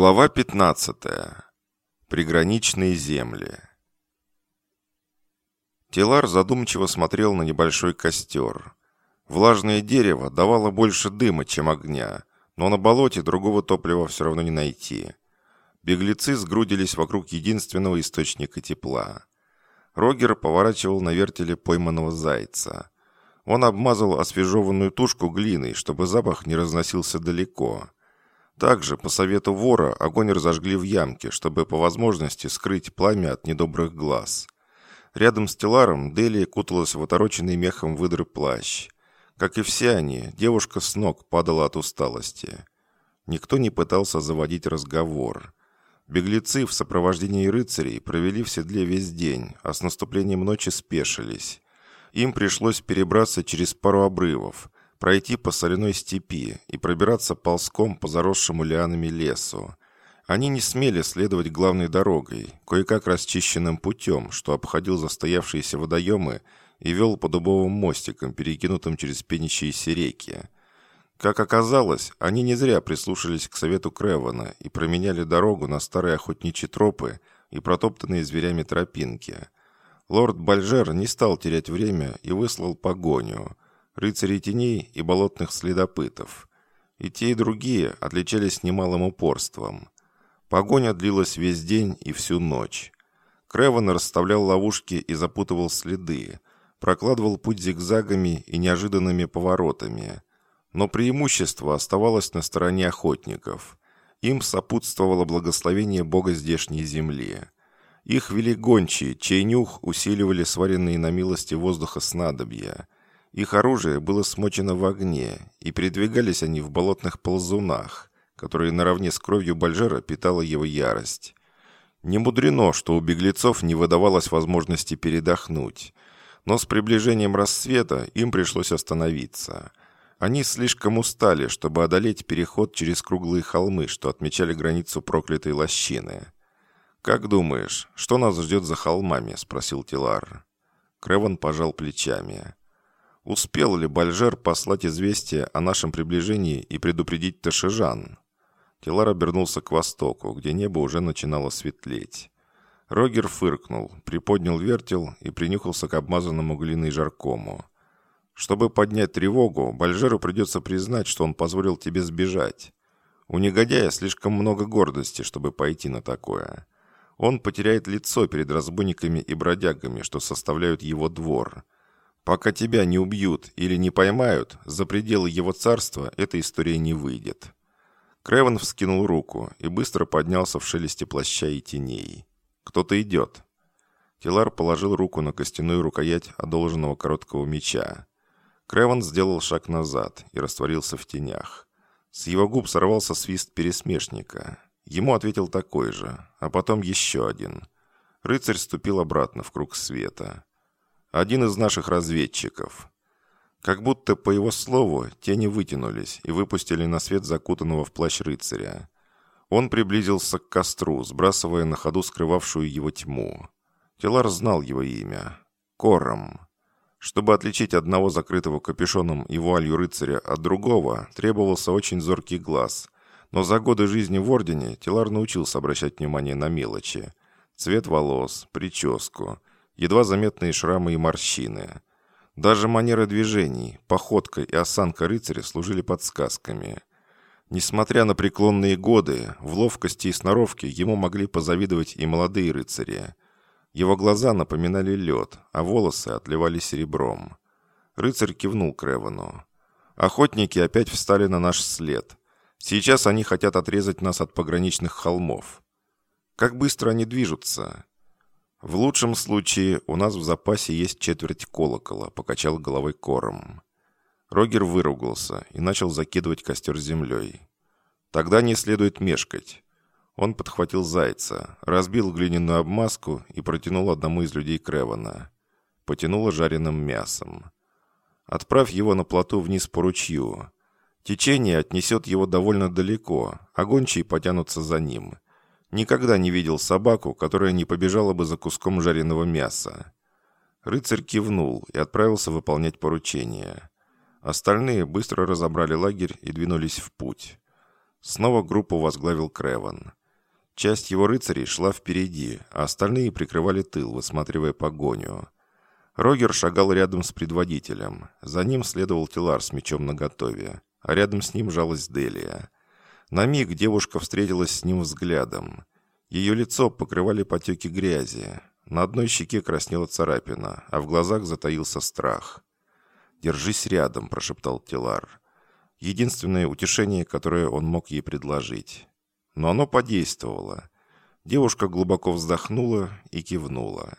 Глава 15. Приграничные земли. Телар задумчиво смотрел на небольшой костер. Влажное дерево давало больше дыма, чем огня, но на болоте другого топлива все равно не найти. Беглецы сгрудились вокруг единственного источника тепла. Рогер поворачивал на вертеле пойманного зайца. Он обмазал освежеванную тушку глиной, чтобы запах не разносился далеко – также, по совету вора, огонь разожгли в ямке, чтобы по возможности скрыть пламя от недобрых глаз. Рядом с Теларом Делия куталась в отороченный мехом выдры плащ. Как и все они, девушка с ног падала от усталости. Никто не пытался заводить разговор. Беглецы в сопровождении рыцарей провели в седле весь день, а с наступлением ночи спешились. Им пришлось перебраться через пару обрывов – пройти по соляной степи и пробираться ползком по заросшему лианами лесу. Они не смели следовать главной дорогой, кое-как расчищенным путем, что обходил застоявшиеся водоемы и вел по дубовым мостикам, перекинутым через пенящиеся реки. Как оказалось, они не зря прислушались к совету Кревана и променяли дорогу на старые охотничьи тропы и протоптанные зверями тропинки. Лорд Бальжер не стал терять время и выслал погоню – рыцарей теней и болотных следопытов. И те, и другие отличались немалым упорством. Погоня длилась весь день и всю ночь. Креван расставлял ловушки и запутывал следы, прокладывал путь зигзагами и неожиданными поворотами. Но преимущество оставалось на стороне охотников. Им сопутствовало благословение бога здешней земли. Их вели гончие, чей нюх усиливали сваренные на милости воздуха снадобья – их оружие было смочено в огне, и передвигались они в болотных ползунах, которые наравне с кровью Бальжера питала его ярость. Не мудрено, что у беглецов не выдавалось возможности передохнуть, но с приближением рассвета им пришлось остановиться. Они слишком устали, чтобы одолеть переход через круглые холмы, что отмечали границу проклятой лощины. «Как думаешь, что нас ждет за холмами?» – спросил Тилар. Креван пожал плечами. Успел ли Бальжер послать известие о нашем приближении и предупредить Ташижан? Телар обернулся к востоку, где небо уже начинало светлеть. Рогер фыркнул, приподнял вертел и принюхался к обмазанному глиной жаркому. Чтобы поднять тревогу, Бальжеру придется признать, что он позволил тебе сбежать. У негодяя слишком много гордости, чтобы пойти на такое. Он потеряет лицо перед разбойниками и бродягами, что составляют его двор – Пока тебя не убьют или не поймают, за пределы его царства эта история не выйдет». Кревен вскинул руку и быстро поднялся в шелесте плаща и теней. «Кто-то идет». Тилар положил руку на костяную рукоять одолженного короткого меча. Кревен сделал шаг назад и растворился в тенях. С его губ сорвался свист пересмешника. Ему ответил такой же, а потом еще один. Рыцарь ступил обратно в круг света. Один из наших разведчиков. Как будто по его слову тени вытянулись и выпустили на свет закутанного в плащ рыцаря. Он приблизился к костру, сбрасывая на ходу скрывавшую его тьму. Телар знал его имя. Кором. Чтобы отличить одного закрытого капюшоном и вуалью рыцаря от другого, требовался очень зоркий глаз. Но за годы жизни в Ордене Телар научился обращать внимание на мелочи. Цвет волос, прическу, едва заметные шрамы и морщины. Даже манера движений, походка и осанка рыцаря служили подсказками. Несмотря на преклонные годы, в ловкости и сноровке ему могли позавидовать и молодые рыцари. Его глаза напоминали лед, а волосы отливали серебром. Рыцарь кивнул к Ревану. «Охотники опять встали на наш след. Сейчас они хотят отрезать нас от пограничных холмов. Как быстро они движутся?» «В лучшем случае у нас в запасе есть четверть колокола», — покачал головой кором. Рогер выругался и начал закидывать костер землей. «Тогда не следует мешкать». Он подхватил зайца, разбил глиняную обмазку и протянул одному из людей Кревана. Потянуло жареным мясом. «Отправь его на плоту вниз по ручью. Течение отнесет его довольно далеко, а гончие потянутся за ним». Никогда не видел собаку, которая не побежала бы за куском жареного мяса. Рыцарь кивнул и отправился выполнять поручение. Остальные быстро разобрали лагерь и двинулись в путь. Снова группу возглавил Креван. Часть его рыцарей шла впереди, а остальные прикрывали тыл, высматривая погоню. Рогер шагал рядом с предводителем. За ним следовал Тилар с мечом наготове, а рядом с ним жалась Делия. На миг девушка встретилась с ним взглядом. Ее лицо покрывали потеки грязи. На одной щеке краснела царапина, а в глазах затаился страх. «Держись рядом», – прошептал Тилар. Единственное утешение, которое он мог ей предложить. Но оно подействовало. Девушка глубоко вздохнула и кивнула.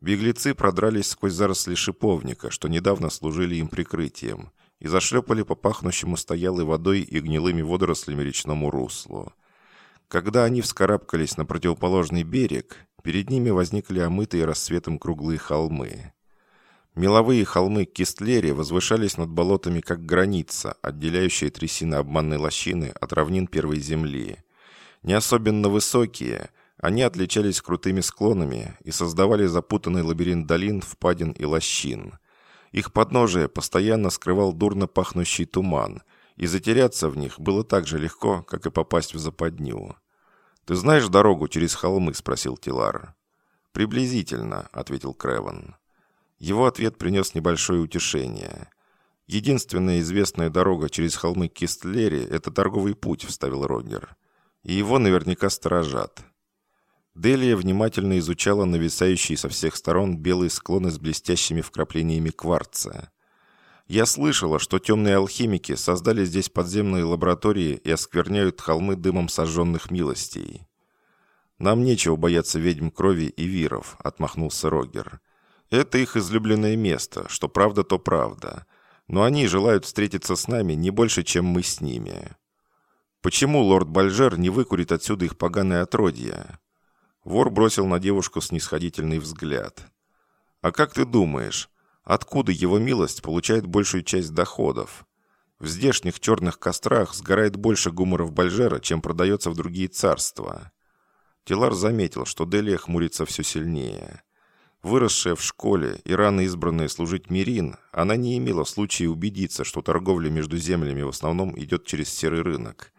Беглецы продрались сквозь заросли шиповника, что недавно служили им прикрытием, и зашлепали по пахнущему стоялой водой и гнилыми водорослями речному руслу. Когда они вскарабкались на противоположный берег, перед ними возникли омытые рассветом круглые холмы. Меловые холмы Кистлери возвышались над болотами как граница, отделяющая трясины обманной лощины от равнин первой земли. Не особенно высокие, они отличались крутыми склонами и создавали запутанный лабиринт долин, впадин и лощин – их подножие постоянно скрывал дурно пахнущий туман, и затеряться в них было так же легко, как и попасть в западню. «Ты знаешь дорогу через холмы?» – спросил Тилар. «Приблизительно», – ответил Креван. Его ответ принес небольшое утешение. «Единственная известная дорога через холмы Кистлери – это торговый путь», – вставил Рогер. «И его наверняка сторожат. Делия внимательно изучала нависающие со всех сторон белые склоны с блестящими вкраплениями кварца. Я слышала, что темные алхимики создали здесь подземные лаборатории и оскверняют холмы дымом сожженных милостей. «Нам нечего бояться ведьм крови и виров», — отмахнулся Рогер. «Это их излюбленное место, что правда, то правда. Но они желают встретиться с нами не больше, чем мы с ними. Почему лорд Бальжер не выкурит отсюда их поганое отродье?» Вор бросил на девушку снисходительный взгляд. «А как ты думаешь, откуда его милость получает большую часть доходов? В здешних черных кострах сгорает больше гуморов Бальжера, чем продается в другие царства». Тилар заметил, что Делия хмурится все сильнее. Выросшая в школе и рано избранная служить Мирин, она не имела случая убедиться, что торговля между землями в основном идет через серый рынок –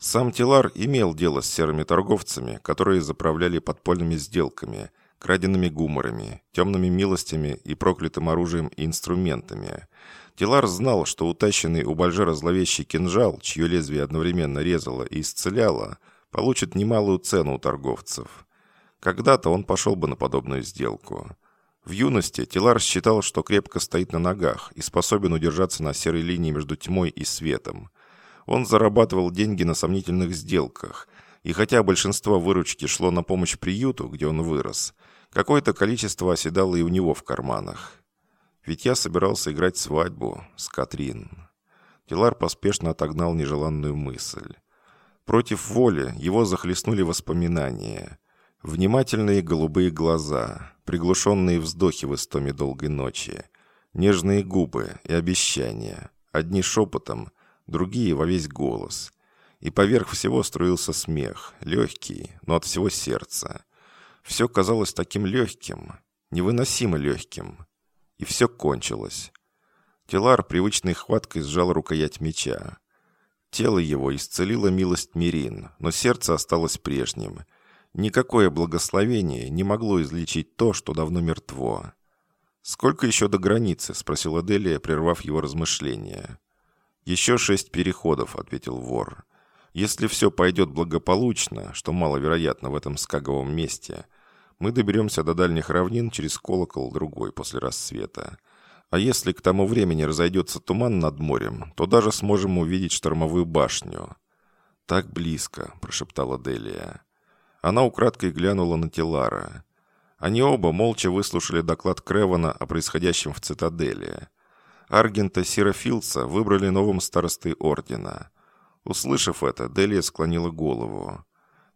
сам Тилар имел дело с серыми торговцами, которые заправляли подпольными сделками, краденными гуморами, темными милостями и проклятым оружием и инструментами. Тилар знал, что утащенный у Бальжера зловещий кинжал, чье лезвие одновременно резало и исцеляло, получит немалую цену у торговцев. Когда-то он пошел бы на подобную сделку. В юности Тилар считал, что крепко стоит на ногах и способен удержаться на серой линии между тьмой и светом. Он зарабатывал деньги на сомнительных сделках, и хотя большинство выручки шло на помощь приюту, где он вырос, какое-то количество оседало и у него в карманах. Ведь я собирался играть свадьбу с Катрин. Тилар поспешно отогнал нежеланную мысль. Против воли его захлестнули воспоминания. Внимательные голубые глаза, приглушенные вздохи в истоме долгой ночи, нежные губы и обещания, одни шепотом, другие во весь голос. И поверх всего струился смех, легкий, но от всего сердца. Все казалось таким легким, невыносимо легким. И все кончилось. Телар привычной хваткой сжал рукоять меча. Тело его исцелило милость Мирин, но сердце осталось прежним. Никакое благословение не могло излечить то, что давно мертво. «Сколько еще до границы?» — спросила Делия, прервав его размышления. «Еще шесть переходов», — ответил вор. «Если все пойдет благополучно, что маловероятно в этом скаговом месте, мы доберемся до дальних равнин через колокол другой после рассвета. А если к тому времени разойдется туман над морем, то даже сможем увидеть штормовую башню». «Так близко», — прошептала Делия. Она украдкой глянула на Телара. Они оба молча выслушали доклад Кревана о происходящем в цитадели. Аргента Серафилца выбрали новым старостой ордена. Услышав это, Делия склонила голову.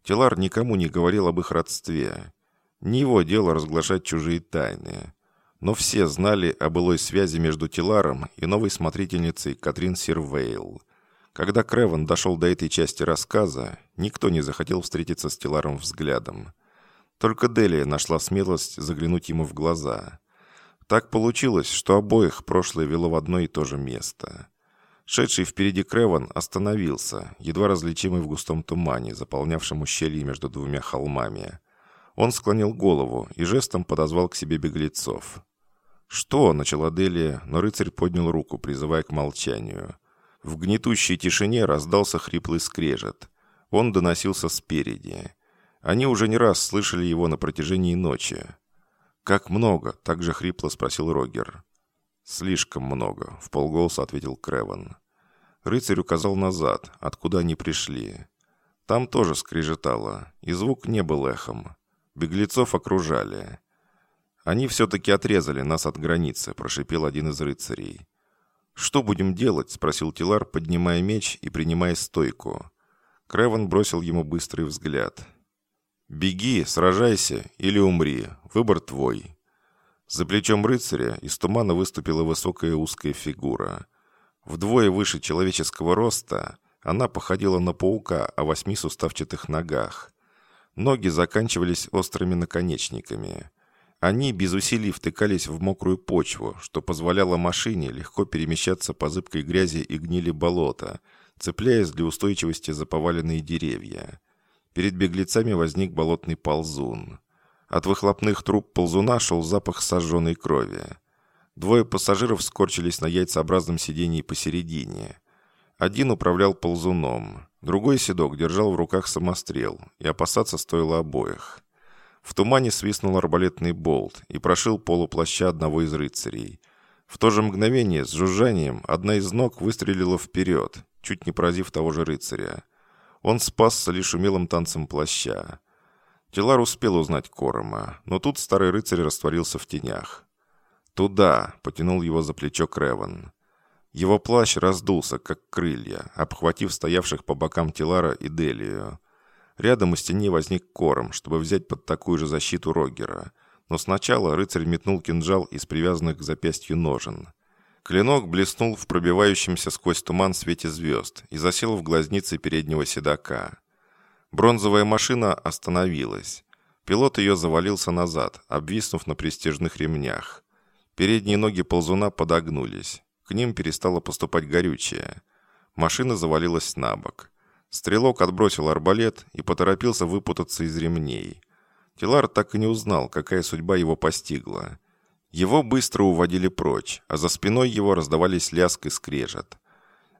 Телар никому не говорил об их родстве. Не его дело разглашать чужие тайны. Но все знали о былой связи между Теларом и новой смотрительницей Катрин Сирвейл. Когда Креван дошел до этой части рассказа, никто не захотел встретиться с Теларом взглядом. Только Делия нашла смелость заглянуть ему в глаза – так получилось, что обоих прошлое вело в одно и то же место. Шедший впереди Креван остановился, едва различимый в густом тумане, заполнявшем ущелье между двумя холмами. Он склонил голову и жестом подозвал к себе беглецов. «Что?» — начала Делия, но рыцарь поднял руку, призывая к молчанию. В гнетущей тишине раздался хриплый скрежет. Он доносился спереди. Они уже не раз слышали его на протяжении ночи. «Как много?» — также хрипло спросил Рогер. «Слишком много», — в полголоса ответил Креван. Рыцарь указал назад, откуда они пришли. Там тоже скрежетало, и звук не был эхом. Беглецов окружали. «Они все-таки отрезали нас от границы», — прошипел один из рыцарей. «Что будем делать?» — спросил Тилар, поднимая меч и принимая стойку. Креван бросил ему быстрый взгляд. «Беги, сражайся или умри. Выбор твой». За плечом рыцаря из тумана выступила высокая узкая фигура. Вдвое выше человеческого роста она походила на паука о восьми суставчатых ногах. Ноги заканчивались острыми наконечниками. Они без усилий втыкались в мокрую почву, что позволяло машине легко перемещаться по зыбкой грязи и гнили болота, цепляясь для устойчивости за поваленные деревья. Перед беглецами возник болотный ползун. От выхлопных труб ползуна шел запах сожженной крови. Двое пассажиров скорчились на яйцеобразном сидении посередине. Один управлял ползуном, другой седок держал в руках самострел, и опасаться стоило обоих. В тумане свистнул арбалетный болт и прошил полуплаща одного из рыцарей. В то же мгновение с жужжанием одна из ног выстрелила вперед, чуть не поразив того же рыцаря. Он спасся лишь умелым танцем плаща. Телар успел узнать Корома, но тут старый рыцарь растворился в тенях. «Туда!» — потянул его за плечо Креван. Его плащ раздулся, как крылья, обхватив стоявших по бокам Тилара и Делию. Рядом у стены возник Кором, чтобы взять под такую же защиту Рогера. Но сначала рыцарь метнул кинжал из привязанных к запястью ножен. Клинок блеснул в пробивающемся сквозь туман свете звезд и засел в глазнице переднего седока. Бронзовая машина остановилась. Пилот ее завалился назад, обвиснув на престижных ремнях. Передние ноги ползуна подогнулись. К ним перестало поступать горючее. Машина завалилась на бок. Стрелок отбросил арбалет и поторопился выпутаться из ремней. Тилар так и не узнал, какая судьба его постигла. Его быстро уводили прочь, а за спиной его раздавались ляск и скрежет.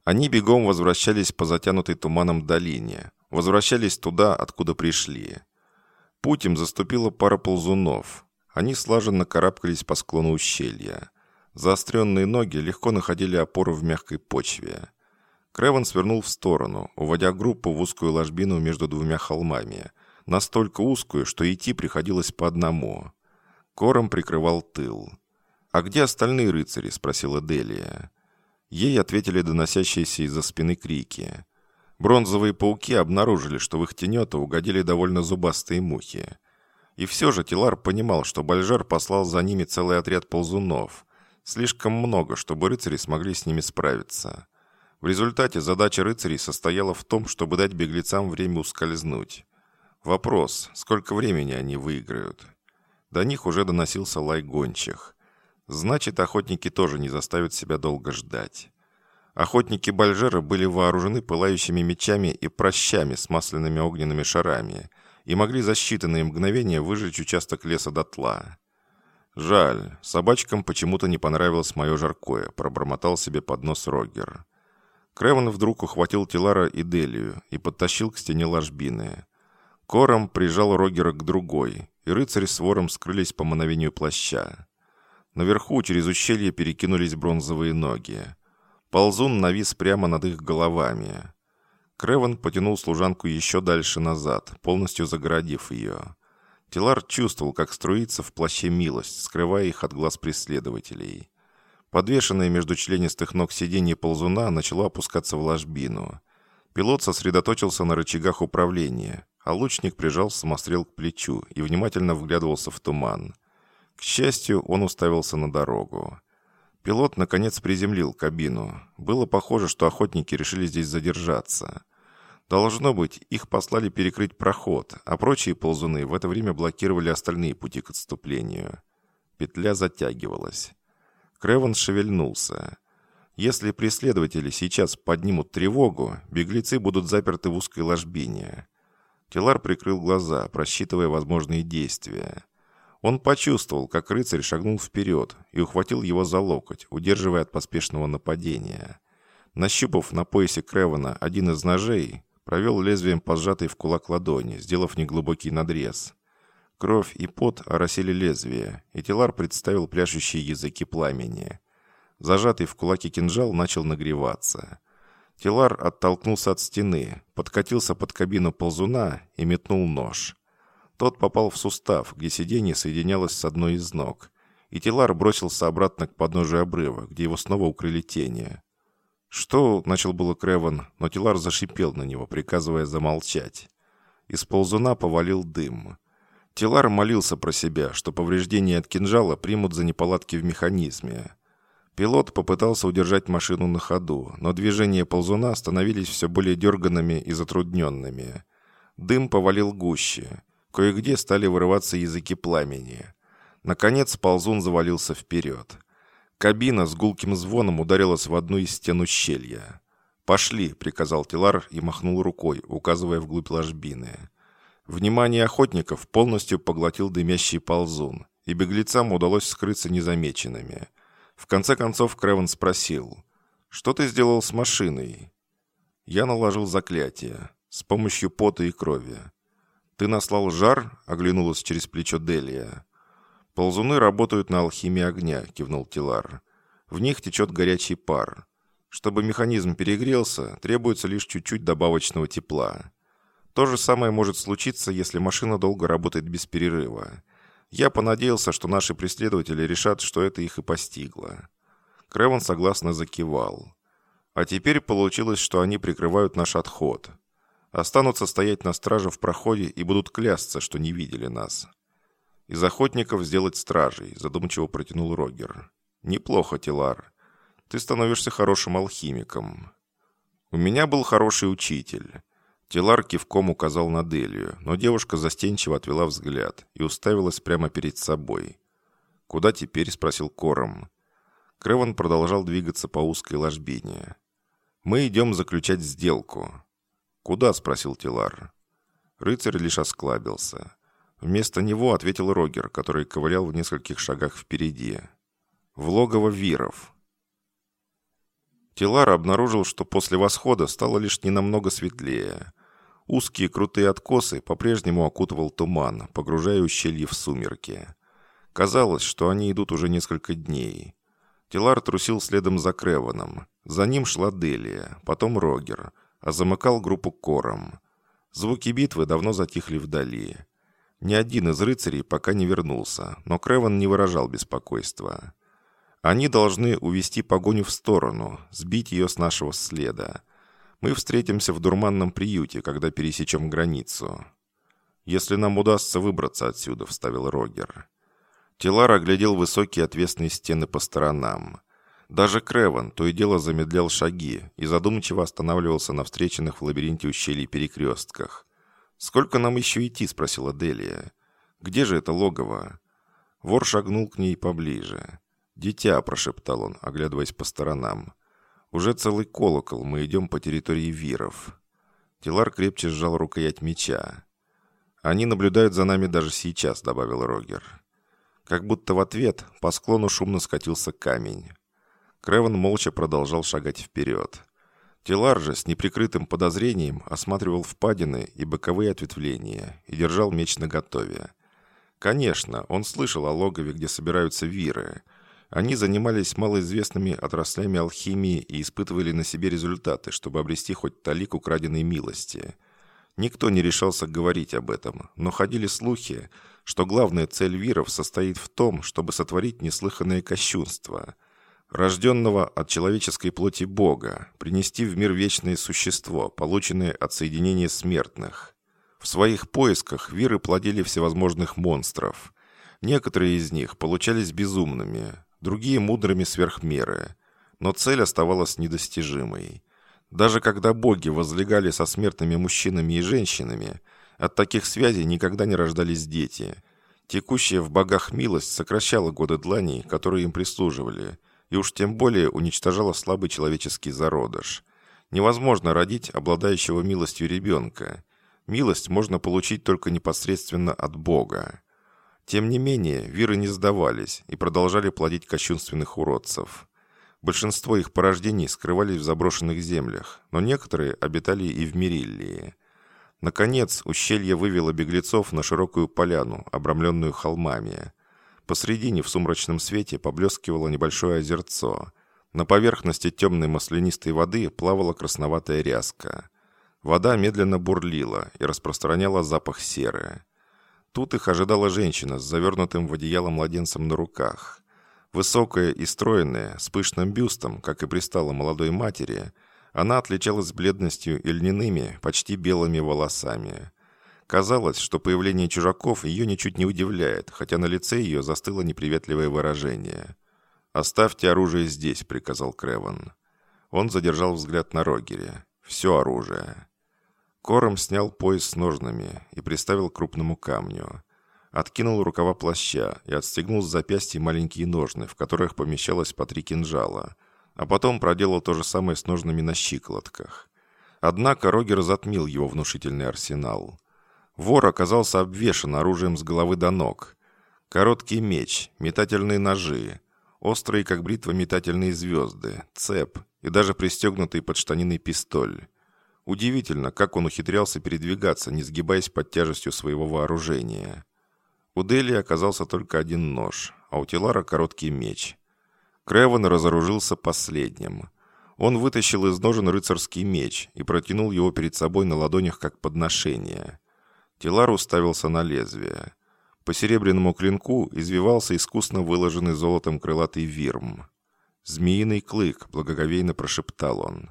Они бегом возвращались по затянутой туманом долине, возвращались туда, откуда пришли. Путь им заступила пара ползунов. Они слаженно карабкались по склону ущелья. Заостренные ноги легко находили опору в мягкой почве. Креван свернул в сторону, уводя группу в узкую ложбину между двумя холмами. Настолько узкую, что идти приходилось по одному. Кором прикрывал тыл. «А где остальные рыцари?» – спросила Делия. Ей ответили доносящиеся из-за спины крики. Бронзовые пауки обнаружили, что в их тенета угодили довольно зубастые мухи. И все же Тилар понимал, что Бальжар послал за ними целый отряд ползунов. Слишком много, чтобы рыцари смогли с ними справиться. В результате задача рыцарей состояла в том, чтобы дать беглецам время ускользнуть. Вопрос, сколько времени они выиграют? До них уже доносился лай гончих. Значит, охотники тоже не заставят себя долго ждать. Охотники Бальжера были вооружены пылающими мечами и прощами с масляными огненными шарами и могли за считанные мгновения выжечь участок леса дотла. «Жаль, собачкам почему-то не понравилось мое жаркое», — пробормотал себе под нос Рогер. Креван вдруг ухватил Тилара и Делию и подтащил к стене ложбины. Кором прижал Рогера к другой, и рыцарь с вором скрылись по мановению плаща. Наверху через ущелье перекинулись бронзовые ноги. Ползун навис прямо над их головами. Креван потянул служанку еще дальше назад, полностью загородив ее. Тилар чувствовал, как струится в плаще милость, скрывая их от глаз преследователей. Подвешенное между членистых ног сиденье ползуна начало опускаться в ложбину. Пилот сосредоточился на рычагах управления, а лучник прижал самострел к плечу и внимательно вглядывался в туман. К счастью, он уставился на дорогу. Пилот, наконец, приземлил кабину. Было похоже, что охотники решили здесь задержаться. Должно быть, их послали перекрыть проход, а прочие ползуны в это время блокировали остальные пути к отступлению. Петля затягивалась. Креван шевельнулся. Если преследователи сейчас поднимут тревогу, беглецы будут заперты в узкой ложбине. Телар прикрыл глаза, просчитывая возможные действия. Он почувствовал, как рыцарь шагнул вперед и ухватил его за локоть, удерживая от поспешного нападения. Нащупав на поясе Кревана один из ножей, провел лезвием по сжатой в кулак ладони, сделав неглубокий надрез. Кровь и пот оросили лезвие, и Телар представил пляшущие языки пламени. Зажатый в кулаке кинжал начал нагреваться. Телар оттолкнулся от стены, подкатился под кабину ползуна и метнул нож. Тот попал в сустав, где сиденье соединялось с одной из ног, и Телар бросился обратно к подножию обрыва, где его снова укрыли тени. «Что?» — начал было Креван, но Телар зашипел на него, приказывая замолчать. Из ползуна повалил дым. Телар молился про себя, что повреждения от кинжала примут за неполадки в механизме. Пилот попытался удержать машину на ходу, но движения ползуна становились все более дерганными и затрудненными. Дым повалил гуще. Кое-где стали вырываться языки пламени. Наконец ползун завалился вперед. Кабина с гулким звоном ударилась в одну из стен ущелья. «Пошли», — приказал Тилар и махнул рукой, указывая вглубь ложбины. Внимание охотников полностью поглотил дымящий ползун, и беглецам удалось скрыться незамеченными. В конце концов Кревен спросил, «Что ты сделал с машиной?» Я наложил заклятие, с помощью пота и крови. «Ты наслал жар?» — оглянулась через плечо Делия. «Ползуны работают на алхимии огня», — кивнул Тилар. «В них течет горячий пар. Чтобы механизм перегрелся, требуется лишь чуть-чуть добавочного тепла. То же самое может случиться, если машина долго работает без перерыва. Я понадеялся, что наши преследователи решат, что это их и постигло». Креван согласно закивал. «А теперь получилось, что они прикрывают наш отход. Останутся стоять на страже в проходе и будут клясться, что не видели нас. Из охотников сделать стражей, задумчиво протянул Рогер. Неплохо, Тилар. Ты становишься хорошим алхимиком. У меня был хороший учитель. Тилар кивком указал на Делию, но девушка застенчиво отвела взгляд и уставилась прямо перед собой. «Куда теперь?» – спросил Кором. Креван продолжал двигаться по узкой ложбине. «Мы идем заключать сделку». «Куда?» – спросил Тилар. Рыцарь лишь осклабился. Вместо него ответил Рогер, который ковылял в нескольких шагах впереди. В логово Виров. Тилар обнаружил, что после восхода стало лишь ненамного светлее. Узкие крутые откосы по-прежнему окутывал туман, погружая ущелье в сумерки. Казалось, что они идут уже несколько дней. Тилар трусил следом за Креваном. За ним шла Делия, потом Рогер, а замыкал группу Кором. Звуки битвы давно затихли вдали. Ни один из рыцарей пока не вернулся, но Креван не выражал беспокойства. Они должны увести погоню в сторону, сбить ее с нашего следа. Мы встретимся в дурманном приюте, когда пересечем границу. Если нам удастся выбраться отсюда, вставил Рогер. Телар оглядел высокие отвесные стены по сторонам. Даже Креван то и дело замедлял шаги и задумчиво останавливался на встреченных в лабиринте ущелий перекрестках. «Сколько нам еще идти?» – спросила Делия. «Где же это логово?» Вор шагнул к ней поближе. «Дитя», – прошептал он, оглядываясь по сторонам. «Уже целый колокол, мы идем по территории виров». Тилар крепче сжал рукоять меча. «Они наблюдают за нами даже сейчас», – добавил Рогер. Как будто в ответ по склону шумно скатился камень. Креван молча продолжал шагать вперед. Телар же с неприкрытым подозрением осматривал впадины и боковые ответвления и держал меч наготове. Конечно, он слышал о логове, где собираются виры. Они занимались малоизвестными отраслями алхимии и испытывали на себе результаты, чтобы обрести хоть талик украденной милости. Никто не решался говорить об этом, но ходили слухи, что главная цель виров состоит в том, чтобы сотворить неслыханное кощунство – рожденного от человеческой плоти Бога, принести в мир вечное существо, полученное от соединения смертных. В своих поисках виры плодили всевозможных монстров. Некоторые из них получались безумными, другие мудрыми сверх меры, но цель оставалась недостижимой. Даже когда боги возлегали со смертными мужчинами и женщинами, от таких связей никогда не рождались дети. Текущая в богах милость сокращала годы дланей, которые им прислуживали – и уж тем более уничтожала слабый человеческий зародыш. Невозможно родить обладающего милостью ребенка. Милость можно получить только непосредственно от Бога. Тем не менее, виры не сдавались и продолжали плодить кощунственных уродцев. Большинство их порождений скрывались в заброшенных землях, но некоторые обитали и в Мериллии. Наконец, ущелье вывело беглецов на широкую поляну, обрамленную холмами. Посредине в сумрачном свете поблескивало небольшое озерцо. На поверхности темной маслянистой воды плавала красноватая ряска. Вода медленно бурлила и распространяла запах серы. Тут их ожидала женщина с завернутым в одеяло младенцем на руках. Высокая и стройная, с пышным бюстом, как и пристала молодой матери, она отличалась бледностью и льняными, почти белыми волосами. Казалось, что появление чужаков ее ничуть не удивляет, хотя на лице ее застыло неприветливое выражение. «Оставьте оружие здесь», — приказал Креван. Он задержал взгляд на Рогере. «Все оружие». Кором снял пояс с ножнами и приставил к крупному камню. Откинул рукава плаща и отстегнул с запястья маленькие ножны, в которых помещалось по три кинжала, а потом проделал то же самое с ножнами на щиколотках. Однако Рогер затмил его внушительный арсенал. Вор оказался обвешан оружием с головы до ног. Короткий меч, метательные ножи, острые, как бритва, метательные звезды, цеп и даже пристегнутый под штаниной пистоль. Удивительно, как он ухитрялся передвигаться, не сгибаясь под тяжестью своего вооружения. У Дели оказался только один нож, а у Тилара короткий меч. Креван разоружился последним. Он вытащил из ножен рыцарский меч и протянул его перед собой на ладонях как подношение. Тилар уставился на лезвие. По серебряному клинку извивался искусно выложенный золотом крылатый вирм. «Змеиный клык», — благоговейно прошептал он.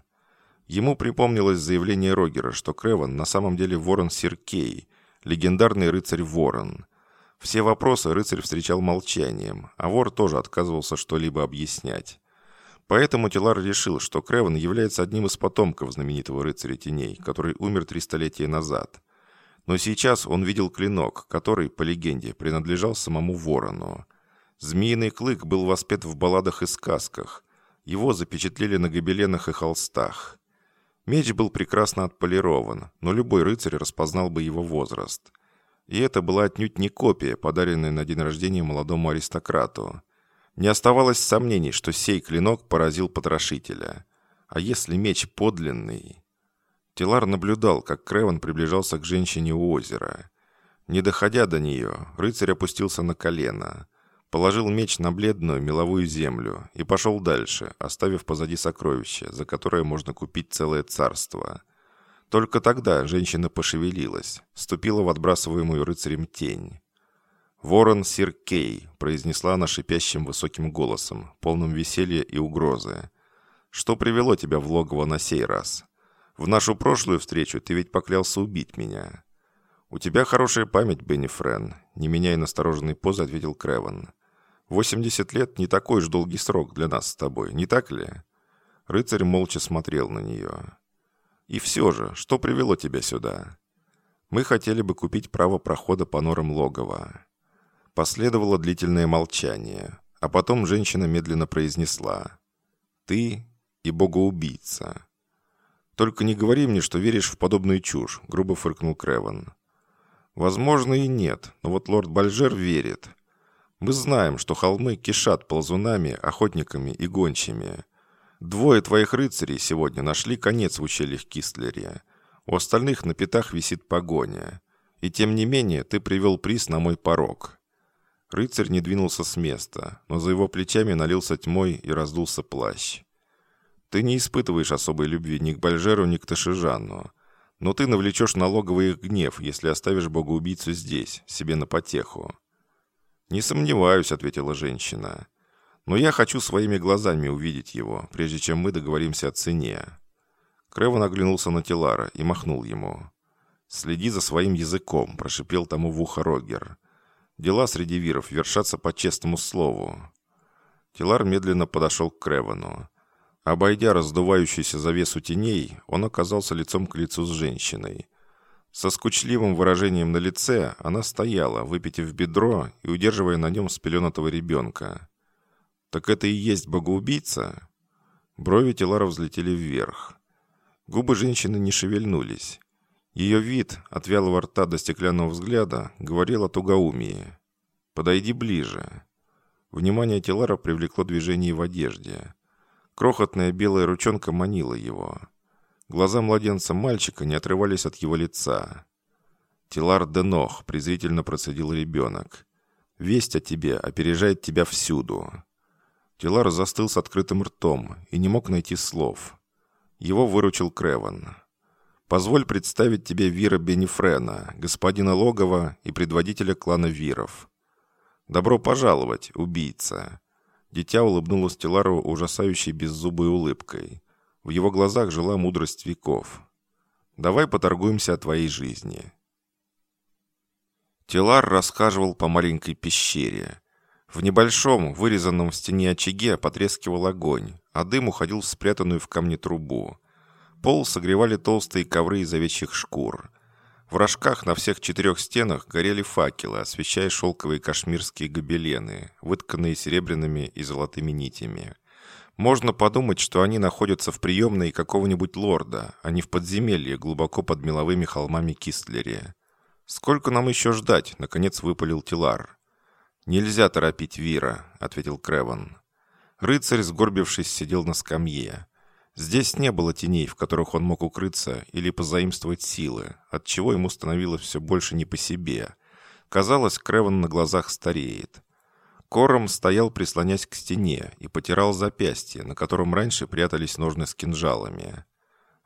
Ему припомнилось заявление Рогера, что Креван на самом деле Ворон Сиркей, легендарный рыцарь Ворон. Все вопросы рыцарь встречал молчанием, а вор тоже отказывался что-либо объяснять. Поэтому Тилар решил, что Креван является одним из потомков знаменитого рыцаря теней, который умер три столетия назад. Но сейчас он видел клинок, который, по легенде, принадлежал самому ворону. Змеиный клык был воспет в балладах и сказках. Его запечатлели на гобеленах и холстах. Меч был прекрасно отполирован, но любой рыцарь распознал бы его возраст. И это была отнюдь не копия, подаренная на день рождения молодому аристократу. Не оставалось сомнений, что сей клинок поразил потрошителя. А если меч подлинный... Тилар наблюдал, как Креван приближался к женщине у озера. Не доходя до нее, рыцарь опустился на колено, положил меч на бледную меловую землю и пошел дальше, оставив позади сокровище, за которое можно купить целое царство. Только тогда женщина пошевелилась, ступила в отбрасываемую рыцарем тень. «Ворон Сиркей», — произнесла она шипящим высоким голосом, полным веселья и угрозы. «Что привело тебя в логово на сей раз?» В нашу прошлую встречу ты ведь поклялся убить меня». «У тебя хорошая память, Бенни Френ», — не меняя настороженной позы, ответил Креван. «Восемьдесят лет не такой уж долгий срок для нас с тобой, не так ли?» Рыцарь молча смотрел на нее. «И все же, что привело тебя сюда?» «Мы хотели бы купить право прохода по норам логова». Последовало длительное молчание, а потом женщина медленно произнесла. «Ты и богоубийца». «Только не говори мне, что веришь в подобную чушь», — грубо фыркнул Креван. «Возможно и нет, но вот лорд Бальжер верит. Мы знаем, что холмы кишат ползунами, охотниками и гончими. Двое твоих рыцарей сегодня нашли конец в ущельях Кистлере. У остальных на пятах висит погоня. И тем не менее ты привел приз на мой порог». Рыцарь не двинулся с места, но за его плечами налился тьмой и раздулся плащ. Ты не испытываешь особой любви ни к Бальжеру, ни к Ташижану. Но ты навлечешь налоговый их гнев, если оставишь богоубийцу здесь, себе на потеху». «Не сомневаюсь», — ответила женщина. «Но я хочу своими глазами увидеть его, прежде чем мы договоримся о цене». Креван оглянулся на Телара и махнул ему. «Следи за своим языком», — прошипел тому в ухо Рогер. «Дела среди виров вершатся по честному слову». Телар медленно подошел к Кревану. Обойдя раздувающуюся завесу теней, он оказался лицом к лицу с женщиной. Со скучливым выражением на лице она стояла, выпитив бедро и удерживая на нем спеленатого ребенка. «Так это и есть богоубийца?» Брови Телара взлетели вверх. Губы женщины не шевельнулись. Ее вид, от вялого рта до стеклянного взгляда, говорил о тугоумии. «Подойди ближе». Внимание Телара привлекло движение в одежде. Крохотная белая ручонка манила его. Глаза младенца-мальчика не отрывались от его лица. «Телар Денох», — презрительно процедил ребенок. «Весть о тебе опережает тебя всюду». Телар застыл с открытым ртом и не мог найти слов. Его выручил Креван. Позволь представить тебе Вира Бенефрена, господина Логова и предводителя клана Виров. Добро пожаловать, убийца. Дитя улыбнулось Телару ужасающей беззубой улыбкой. В его глазах жила мудрость веков. Давай поторгуемся о твоей жизни. Телар рассказывал по маленькой пещере. В небольшом, вырезанном в стене очаге потрескивал огонь, а дым уходил в спрятанную в камне трубу. Пол согревали толстые ковры из овечьих шкур. В рожках на всех четырех стенах горели факелы, освещая шелковые кашмирские гобелены, вытканные серебряными и золотыми нитями. Можно подумать, что они находятся в приемной какого-нибудь лорда, а не в подземелье глубоко под меловыми холмами Кистлере. «Сколько нам еще ждать?» — наконец выпалил Тилар. «Нельзя торопить Вира», — ответил Креван. Рыцарь, сгорбившись, сидел на скамье. Здесь не было теней, в которых он мог укрыться или позаимствовать силы, от чего ему становилось все больше не по себе. Казалось, Креван на глазах стареет. Кором стоял, прислонясь к стене, и потирал запястье, на котором раньше прятались ножны с кинжалами.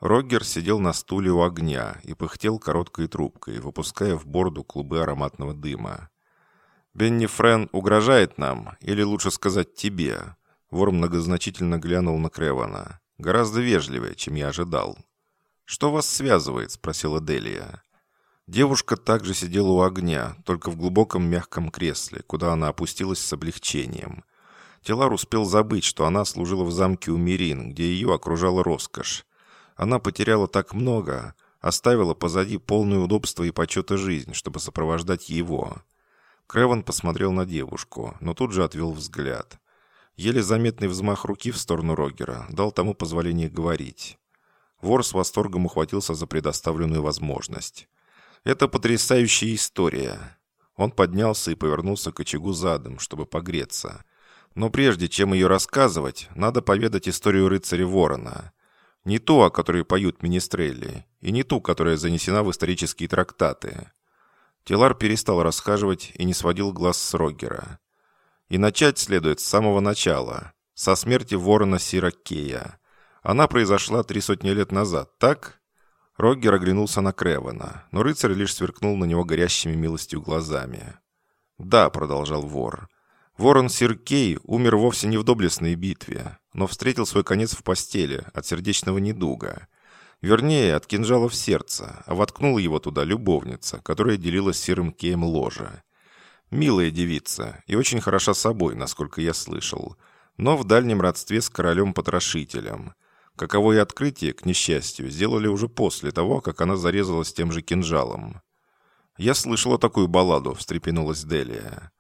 Роггер сидел на стуле у огня и пыхтел короткой трубкой, выпуская в борду клубы ароматного дыма. «Бенни Френ угрожает нам, или лучше сказать тебе?» Вор многозначительно глянул на Кревана. Гораздо вежливее, чем я ожидал. «Что вас связывает?» – спросила Делия. Девушка также сидела у огня, только в глубоком мягком кресле, куда она опустилась с облегчением. Телар успел забыть, что она служила в замке у Мирин, где ее окружала роскошь. Она потеряла так много, оставила позади полное удобство и почета жизнь, чтобы сопровождать его. Креван посмотрел на девушку, но тут же отвел взгляд. Еле заметный взмах руки в сторону Рогера дал тому позволение говорить. Вор с восторгом ухватился за предоставленную возможность. «Это потрясающая история!» Он поднялся и повернулся к очагу задом, чтобы погреться. Но прежде чем ее рассказывать, надо поведать историю рыцаря Ворона. Не ту, о которой поют министрели, и не ту, которая занесена в исторические трактаты. Телар перестал расхаживать и не сводил глаз с Рогера. И начать следует с самого начала, со смерти ворона Сиракея. Она произошла три сотни лет назад, так? Роггер оглянулся на Кревана, но рыцарь лишь сверкнул на него горящими милостью глазами. «Да», — продолжал вор, — «ворон Сиркей умер вовсе не в доблестной битве, но встретил свой конец в постели от сердечного недуга. Вернее, от кинжала в сердце, а воткнула его туда любовница, которая делила с Сирым Кеем ложе. Милая девица и очень хороша собой, насколько я слышал, но в дальнем родстве с королем-потрошителем. Каковое открытие, к несчастью, сделали уже после того, как она зарезалась тем же кинжалом. «Я слышала такую балладу», — встрепенулась Делия.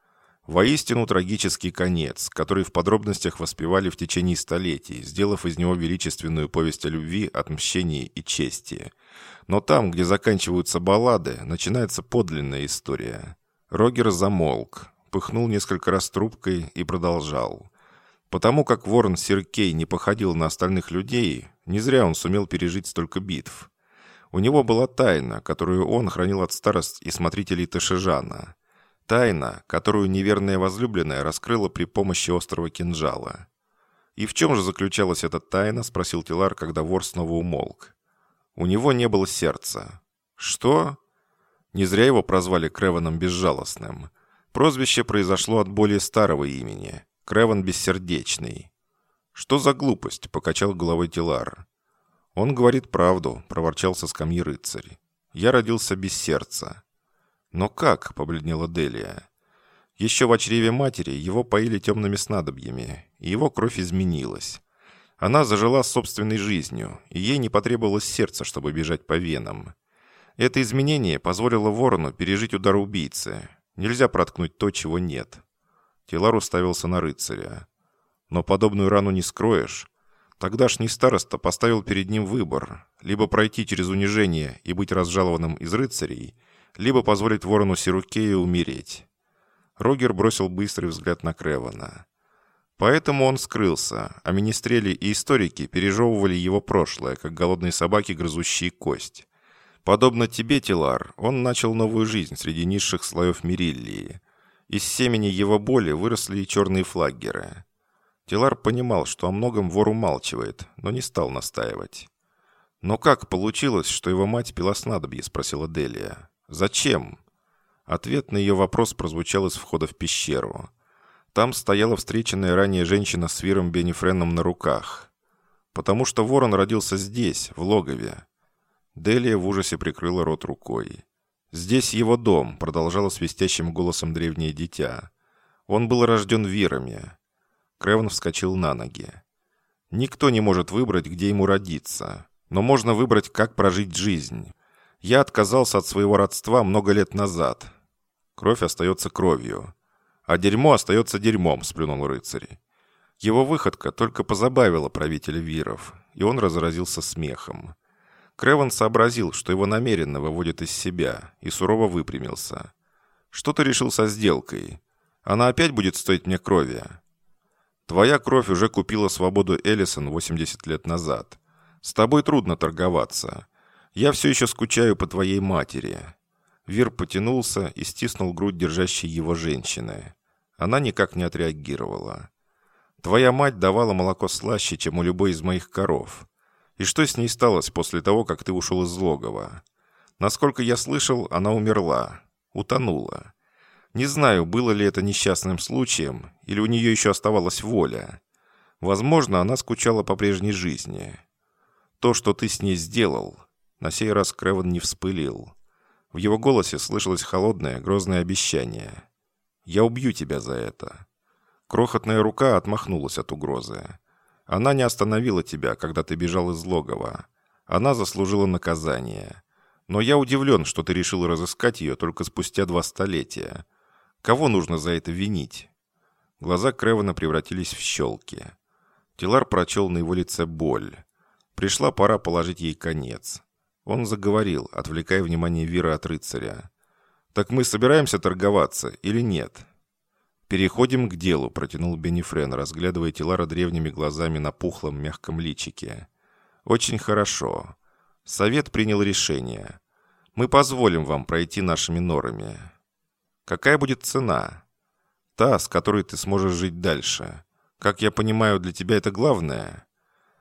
Воистину трагический конец, который в подробностях воспевали в течение столетий, сделав из него величественную повесть о любви, отмщении и чести. Но там, где заканчиваются баллады, начинается подлинная история. Рогер замолк, пыхнул несколько раз трубкой и продолжал. Потому как ворон Сиркей не походил на остальных людей, не зря он сумел пережить столько битв. У него была тайна, которую он хранил от старост и смотрителей Ташижана. Тайна, которую неверная возлюбленная раскрыла при помощи острого кинжала. «И в чем же заключалась эта тайна?» – спросил Тилар, когда вор снова умолк. «У него не было сердца». «Что?» Не зря его прозвали Креваном Безжалостным. Прозвище произошло от более старого имени – Креван Бессердечный. «Что за глупость?» – покачал головой Тилар. «Он говорит правду», – проворчал со скамьи рыцарь. «Я родился без сердца». «Но как?» – побледнела Делия. Еще в чреве матери его поили темными снадобьями, и его кровь изменилась. Она зажила собственной жизнью, и ей не потребовалось сердца, чтобы бежать по венам. Это изменение позволило ворону пережить удар убийцы. Нельзя проткнуть то, чего нет. Телар уставился на рыцаря. Но подобную рану не скроешь. Тогдашний староста поставил перед ним выбор. Либо пройти через унижение и быть разжалованным из рыцарей, либо позволить ворону Сирукею умереть. Рогер бросил быстрый взгляд на Кревана. Поэтому он скрылся, а министрели и историки пережевывали его прошлое, как голодные собаки, грызущие кость. Подобно тебе, Тилар, он начал новую жизнь среди низших слоев Мериллии. Из семени его боли выросли и черные флаггеры. Тилар понимал, что о многом вор умалчивает, но не стал настаивать. «Но как получилось, что его мать пила снадобье?» – спросила Делия. «Зачем?» Ответ на ее вопрос прозвучал из входа в пещеру. Там стояла встреченная ранее женщина с Виром Бенефреном на руках. Потому что ворон родился здесь, в логове. Делия в ужасе прикрыла рот рукой. «Здесь его дом», — продолжало свистящим голосом древнее дитя. «Он был рожден Вирами». Кревн вскочил на ноги. «Никто не может выбрать, где ему родиться. Но можно выбрать, как прожить жизнь. Я отказался от своего родства много лет назад. Кровь остается кровью. А дерьмо остается дерьмом, сплюнул рыцарь. Его выходка только позабавила правителя Виров, и он разразился смехом. Креван сообразил, что его намеренно выводит из себя, и сурово выпрямился. «Что ты решил со сделкой? Она опять будет стоить мне крови?» «Твоя кровь уже купила свободу Эллисон 80 лет назад. С тобой трудно торговаться. Я все еще скучаю по твоей матери». Вир потянулся и стиснул грудь держащей его женщины. Она никак не отреагировала. «Твоя мать давала молоко слаще, чем у любой из моих коров. И что с ней сталось после того, как ты ушел из логова? Насколько я слышал, она умерла. Утонула. Не знаю, было ли это несчастным случаем, или у нее еще оставалась воля. Возможно, она скучала по прежней жизни. То, что ты с ней сделал...» На сей раз Креван не вспылил. В его голосе слышалось холодное, грозное обещание. Я убью тебя за это». Крохотная рука отмахнулась от угрозы. Она не остановила тебя, когда ты бежал из логова. Она заслужила наказание. Но я удивлен, что ты решил разыскать ее только спустя два столетия. Кого нужно за это винить?» Глаза Кревана превратились в щелки. Тилар прочел на его лице боль. Пришла пора положить ей конец. Он заговорил, отвлекая внимание Вира от рыцаря. «Так мы собираемся торговаться или нет?» «Переходим к делу», — протянул Бенефрен, разглядывая Тилара древними глазами на пухлом мягком личике. «Очень хорошо. Совет принял решение. Мы позволим вам пройти нашими норами. Какая будет цена? Та, с которой ты сможешь жить дальше. Как я понимаю, для тебя это главное?»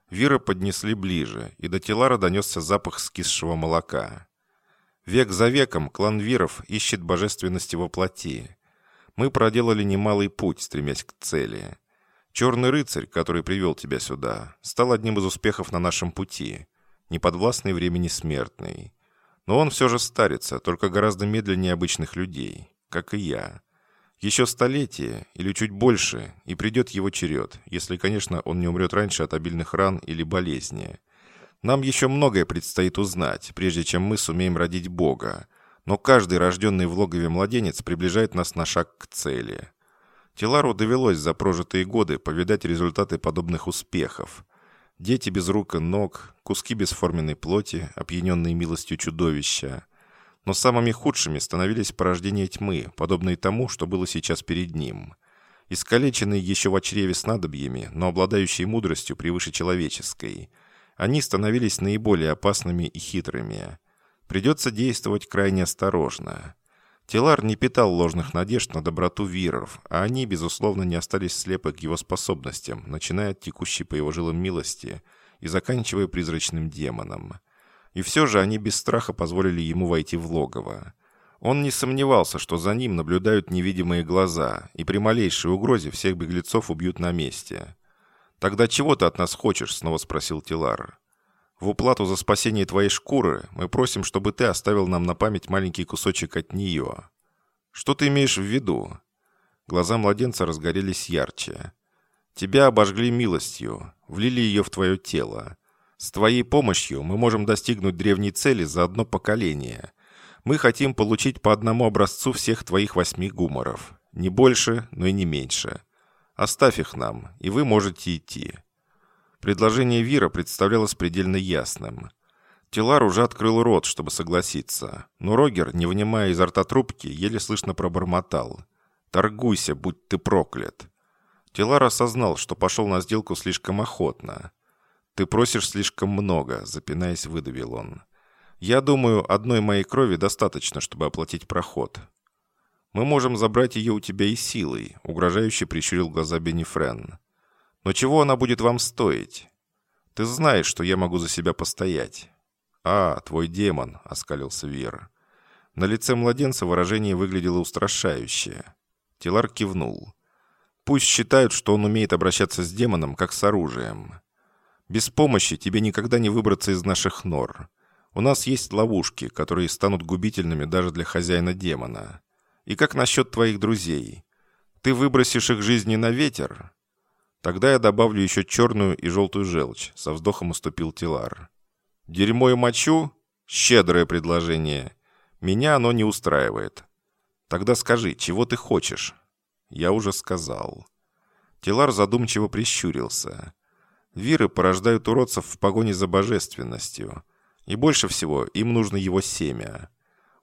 Вира поднесли ближе, и до Тилара донесся запах скисшего молока. Век за веком клан Виров ищет божественности во плоти. Мы проделали немалый путь, стремясь к цели. Черный рыцарь, который привел тебя сюда, стал одним из успехов на нашем пути, неподвластный времени смертный. Но он все же старится, только гораздо медленнее обычных людей, как и я. Еще столетие, или чуть больше, и придет его черед, если, конечно, он не умрет раньше от обильных ран или болезни. Нам еще многое предстоит узнать, прежде чем мы сумеем родить Бога. Но каждый рожденный в логове младенец приближает нас на шаг к цели. Телару довелось за прожитые годы повидать результаты подобных успехов. Дети без рук и ног, куски бесформенной плоти, опьяненные милостью чудовища. Но самыми худшими становились порождения тьмы, подобные тому, что было сейчас перед ним. Искалеченные еще в чреве снадобьями, но обладающие мудростью превыше человеческой – они становились наиболее опасными и хитрыми. Придется действовать крайне осторожно. Телар не питал ложных надежд на доброту виров, а они, безусловно, не остались слепы к его способностям, начиная от текущей по его жилам милости и заканчивая призрачным демоном. И все же они без страха позволили ему войти в логово. Он не сомневался, что за ним наблюдают невидимые глаза, и при малейшей угрозе всех беглецов убьют на месте. «Тогда чего ты от нас хочешь?» — снова спросил Тилар. «В уплату за спасение твоей шкуры мы просим, чтобы ты оставил нам на память маленький кусочек от нее. Что ты имеешь в виду?» Глаза младенца разгорелись ярче. «Тебя обожгли милостью, влили ее в твое тело. С твоей помощью мы можем достигнуть древней цели за одно поколение. Мы хотим получить по одному образцу всех твоих восьми гуморов. Не больше, но и не меньше. Оставь их нам, и вы можете идти». Предложение Вира представлялось предельно ясным. Тилар уже открыл рот, чтобы согласиться, но Рогер, не вынимая изо рта трубки, еле слышно пробормотал. «Торгуйся, будь ты проклят!» Тилар осознал, что пошел на сделку слишком охотно. «Ты просишь слишком много», — запинаясь, выдавил он. «Я думаю, одной моей крови достаточно, чтобы оплатить проход». «Мы можем забрать ее у тебя и силой», — угрожающе прищурил глаза Беннифрен. «Но чего она будет вам стоить? Ты знаешь, что я могу за себя постоять». «А, твой демон», — оскалился Вер. На лице младенца выражение выглядело устрашающе. Тилар кивнул. «Пусть считают, что он умеет обращаться с демоном, как с оружием. Без помощи тебе никогда не выбраться из наших нор. У нас есть ловушки, которые станут губительными даже для хозяина демона. И как насчет твоих друзей? Ты выбросишь их жизни на ветер?» «Тогда я добавлю еще черную и желтую желчь», — со вздохом уступил Тилар. «Дерьмо и мочу? Щедрое предложение. Меня оно не устраивает. Тогда скажи, чего ты хочешь?» «Я уже сказал». Тилар задумчиво прищурился. Виры порождают уродцев в погоне за божественностью. И больше всего им нужно его семя.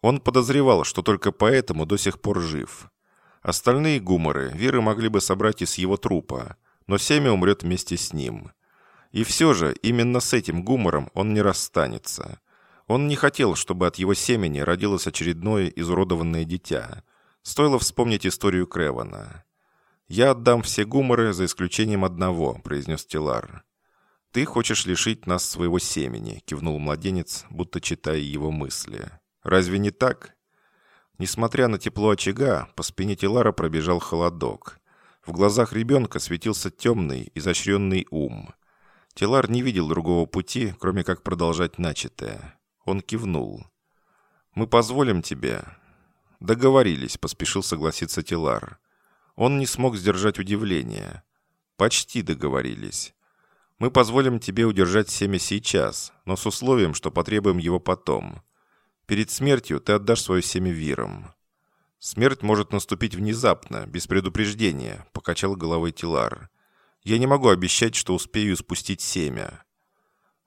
Он подозревал, что только поэтому до сих пор жив. Остальные гуморы Виры могли бы собрать из его трупа, но семя умрет вместе с ним. И все же именно с этим гумором он не расстанется. Он не хотел, чтобы от его семени родилось очередное изуродованное дитя. Стоило вспомнить историю Кревана. «Я отдам все гуморы, за исключением одного», — произнес Телар. «Ты хочешь лишить нас своего семени», — кивнул младенец, будто читая его мысли. «Разве не так?» Несмотря на тепло очага, по спине Телара пробежал холодок. В глазах ребенка светился темный, изощренный ум. Телар не видел другого пути, кроме как продолжать начатое. Он кивнул. «Мы позволим тебе». «Договорились», — поспешил согласиться Телар. Он не смог сдержать удивление. «Почти договорились. Мы позволим тебе удержать семя сейчас, но с условием, что потребуем его потом. Перед смертью ты отдашь свое семя вирам». «Смерть может наступить внезапно, без предупреждения», — покачал головой Тилар. «Я не могу обещать, что успею спустить семя».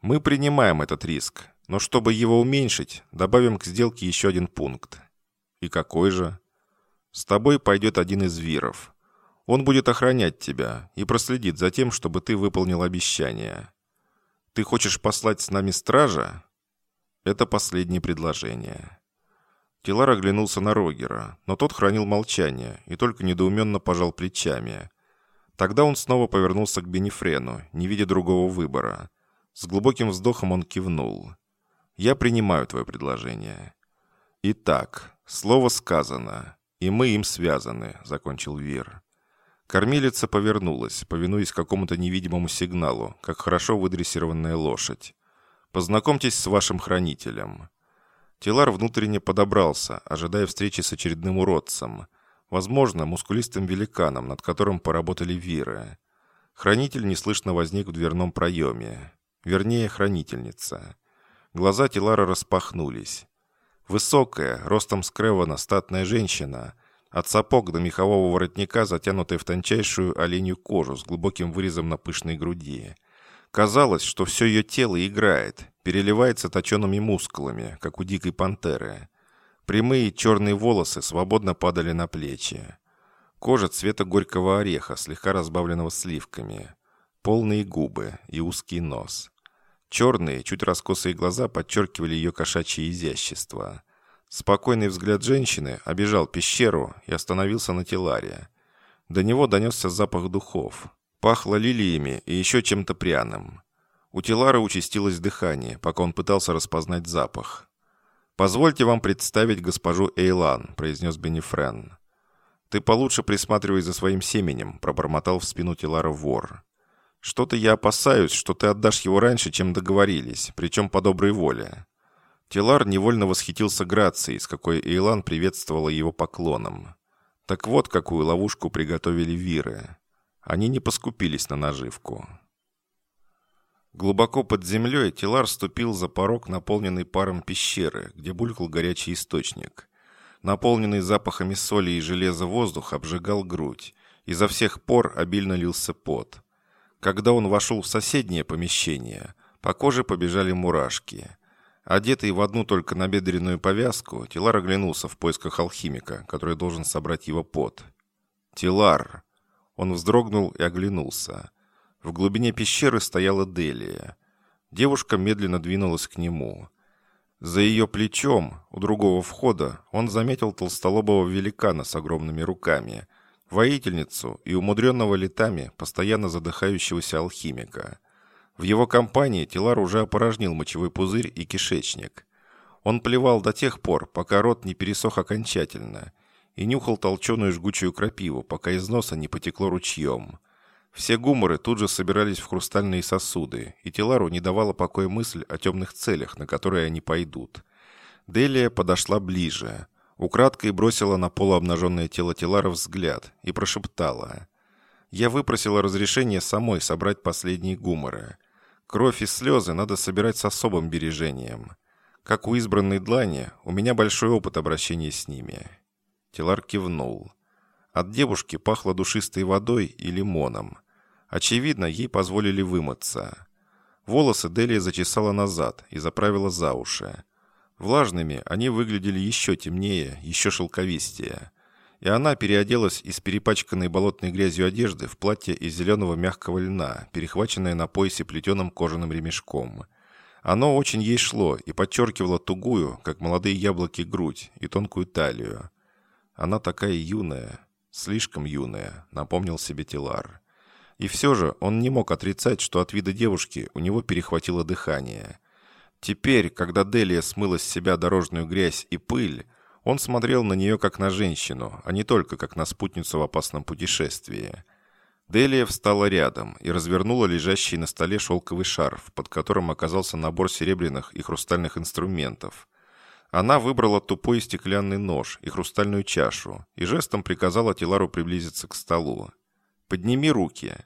«Мы принимаем этот риск, но чтобы его уменьшить, добавим к сделке еще один пункт». «И какой же?» С тобой пойдет один из виров. Он будет охранять тебя и проследит за тем, чтобы ты выполнил обещание. Ты хочешь послать с нами стража? Это последнее предложение. Тилар оглянулся на Рогера, но тот хранил молчание и только недоуменно пожал плечами. Тогда он снова повернулся к Бенефрену, не видя другого выбора. С глубоким вздохом он кивнул. «Я принимаю твое предложение». «Итак, слово сказано. «И мы им связаны», — закончил Вир. Кормилица повернулась, повинуясь какому-то невидимому сигналу, как хорошо выдрессированная лошадь. «Познакомьтесь с вашим хранителем». Тилар внутренне подобрался, ожидая встречи с очередным уродцем. Возможно, мускулистым великаном, над которым поработали Виры. Хранитель неслышно возник в дверном проеме. Вернее, хранительница. Глаза Тилара распахнулись. Высокая, ростом с статная женщина, от сапог до мехового воротника, затянутая в тончайшую оленью кожу с глубоким вырезом на пышной груди. Казалось, что все ее тело играет, переливается точеными мускулами, как у дикой пантеры. Прямые черные волосы свободно падали на плечи. Кожа цвета горького ореха, слегка разбавленного сливками. Полные губы и узкий нос. Черные, чуть раскосые глаза подчеркивали ее кошачье изящество. Спокойный взгляд женщины обежал пещеру и остановился на Теларе. До него донесся запах духов. Пахло лилиями и еще чем-то пряным. У Телара участилось дыхание, пока он пытался распознать запах. «Позвольте вам представить госпожу Эйлан», — произнес Бенефрен. «Ты получше присматривай за своим семенем», — пробормотал в спину Телара вор. Что-то я опасаюсь, что ты отдашь его раньше, чем договорились, причем по доброй воле». Телар невольно восхитился грацией, с какой Эйлан приветствовала его поклоном. Так вот, какую ловушку приготовили виры. Они не поскупились на наживку. Глубоко под землей Телар ступил за порог, наполненный паром пещеры, где булькал горячий источник. Наполненный запахами соли и железа воздух обжигал грудь, Изо всех пор обильно лился пот. Когда он вошел в соседнее помещение, по коже побежали мурашки. Одетый в одну только набедренную повязку, Тилар оглянулся в поисках алхимика, который должен собрать его пот. «Тилар!» Он вздрогнул и оглянулся. В глубине пещеры стояла Делия. Девушка медленно двинулась к нему. За ее плечом, у другого входа, он заметил толстолобого великана с огромными руками, воительницу и умудренного летами, постоянно задыхающегося алхимика. В его компании Тилар уже опорожнил мочевой пузырь и кишечник. Он плевал до тех пор, пока рот не пересох окончательно, и нюхал толченую жгучую крапиву, пока из носа не потекло ручьем. Все гуморы тут же собирались в хрустальные сосуды, и Тилару не давала покоя мысль о темных целях, на которые они пойдут. Делия подошла ближе, украдкой бросила на полуобнаженное тело Тилара взгляд и прошептала. «Я выпросила разрешение самой собрать последние гуморы. Кровь и слезы надо собирать с особым бережением. Как у избранной длани, у меня большой опыт обращения с ними». Тилар кивнул. От девушки пахло душистой водой и лимоном. Очевидно, ей позволили вымыться. Волосы Делия зачесала назад и заправила за уши. Влажными они выглядели еще темнее, еще шелковистее. И она переоделась из перепачканной болотной грязью одежды в платье из зеленого мягкого льна, перехваченное на поясе плетеным кожаным ремешком. Оно очень ей шло и подчеркивало тугую, как молодые яблоки, грудь и тонкую талию. Она такая юная, слишком юная, напомнил себе Тилар. И все же он не мог отрицать, что от вида девушки у него перехватило дыхание. Теперь, когда Делия смыла с себя дорожную грязь и пыль, он смотрел на нее как на женщину, а не только как на спутницу в опасном путешествии. Делия встала рядом и развернула лежащий на столе шелковый шарф, под которым оказался набор серебряных и хрустальных инструментов. Она выбрала тупой стеклянный нож и хрустальную чашу и жестом приказала Тилару приблизиться к столу. Подними руки».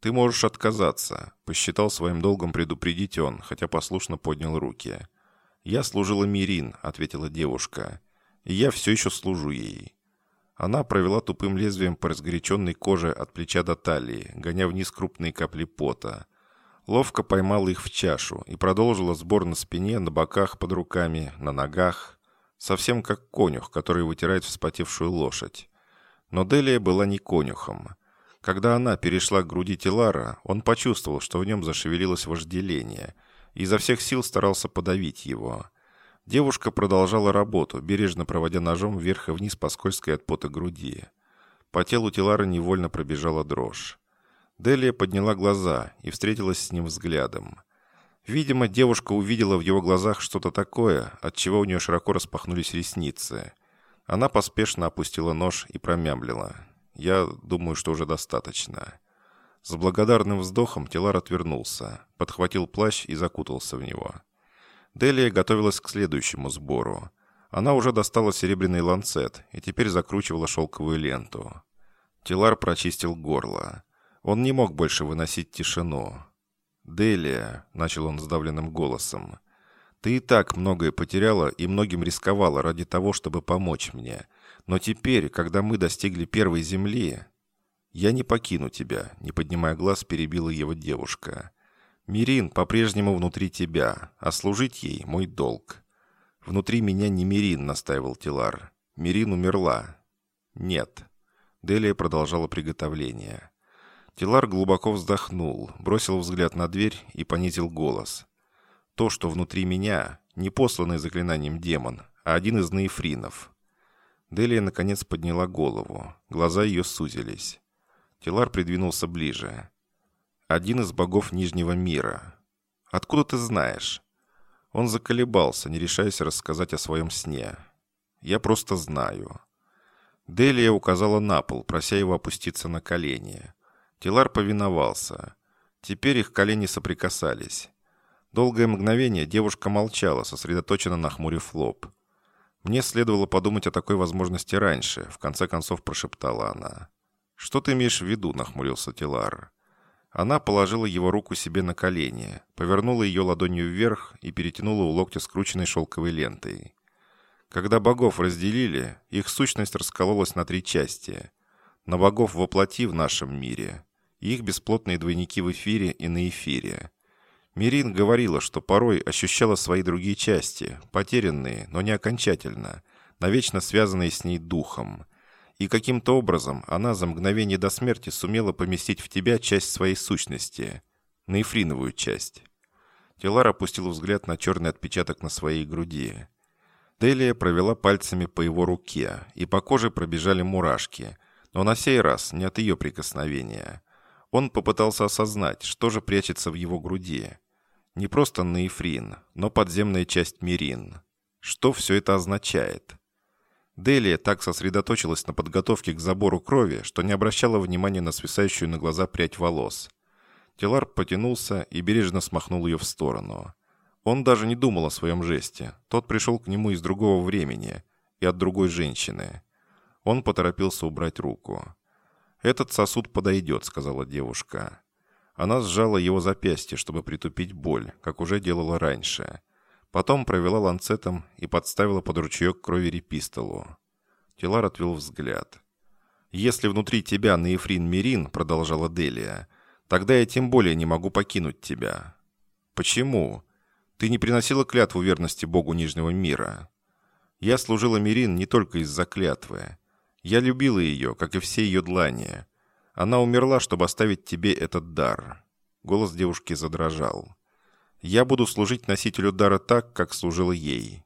«Ты можешь отказаться», — посчитал своим долгом предупредить он, хотя послушно поднял руки. «Я служила Мирин», — ответила девушка. «И я все еще служу ей». Она провела тупым лезвием по разгоряченной коже от плеча до талии, гоня вниз крупные капли пота. Ловко поймала их в чашу и продолжила сбор на спине, на боках, под руками, на ногах. Совсем как конюх, который вытирает вспотевшую лошадь. Но Делия была не конюхом. Когда она перешла к груди Тилара, он почувствовал, что в нем зашевелилось вожделение, и изо всех сил старался подавить его. Девушка продолжала работу, бережно проводя ножом вверх и вниз по скользкой от пота груди. По телу Тилара невольно пробежала дрожь. Делия подняла глаза и встретилась с ним взглядом. Видимо, девушка увидела в его глазах что-то такое, от чего у нее широко распахнулись ресницы. Она поспешно опустила нож и промямлила. Я думаю, что уже достаточно. С благодарным вздохом Тилар отвернулся, подхватил плащ и закутался в него. Делия готовилась к следующему сбору. Она уже достала серебряный ланцет и теперь закручивала шелковую ленту. Тилар прочистил горло. Он не мог больше выносить тишину. «Делия», — начал он сдавленным голосом, — «ты и так многое потеряла и многим рисковала ради того, чтобы помочь мне. Но теперь, когда мы достигли первой земли, я не покину тебя, не поднимая глаз, перебила его девушка. Мирин по-прежнему внутри тебя, а служить ей мой долг. Внутри меня не Мирин, настаивал Тилар. Мирин умерла. Нет. Делия продолжала приготовление. Тилар глубоко вздохнул, бросил взгляд на дверь и понизил голос. То, что внутри меня, не посланный заклинанием демон, а один из наифринов. Делия наконец подняла голову. Глаза ее сузились. Тилар придвинулся ближе. «Один из богов Нижнего мира. Откуда ты знаешь?» Он заколебался, не решаясь рассказать о своем сне. «Я просто знаю». Делия указала на пол, прося его опуститься на колени. Тилар повиновался. Теперь их колени соприкасались. Долгое мгновение девушка молчала, сосредоточенно нахмурив лоб. «Мне следовало подумать о такой возможности раньше», — в конце концов прошептала она. «Что ты имеешь в виду?» — нахмурился Тилар. Она положила его руку себе на колени, повернула ее ладонью вверх и перетянула у локтя скрученной шелковой лентой. Когда богов разделили, их сущность раскололась на три части. на богов воплоти в нашем мире, их бесплотные двойники в эфире и на эфире. Мирин говорила, что порой ощущала свои другие части, потерянные, но не окончательно, навечно связанные с ней духом. И каким-то образом она за мгновение до смерти сумела поместить в тебя часть своей сущности, наифриновую часть. Телар опустил взгляд на черный отпечаток на своей груди. Делия провела пальцами по его руке, и по коже пробежали мурашки, но на сей раз не от ее прикосновения. Он попытался осознать, что же прячется в его груди. Не просто наифрин, но подземная часть мирин. Что все это означает? Делия так сосредоточилась на подготовке к забору крови, что не обращала внимания на свисающую на глаза прядь волос. Телар потянулся и бережно смахнул ее в сторону. Он даже не думал о своем жесте. Тот пришел к нему из другого времени и от другой женщины. Он поторопился убрать руку. «Этот сосуд подойдет», — сказала девушка. Она сжала его запястье, чтобы притупить боль, как уже делала раньше. Потом провела ланцетом и подставила под ручеек крови репистолу. Телар отвел взгляд. «Если внутри тебя наифрин Мирин», — продолжала Делия, — «тогда я тем более не могу покинуть тебя». «Почему? Ты не приносила клятву верности Богу Нижнего мира». «Я служила Мирин не только из-за клятвы. Я любила ее, как и все ее длани. Она умерла, чтобы оставить тебе этот дар». Голос девушки задрожал. «Я буду служить носителю дара так, как служила ей.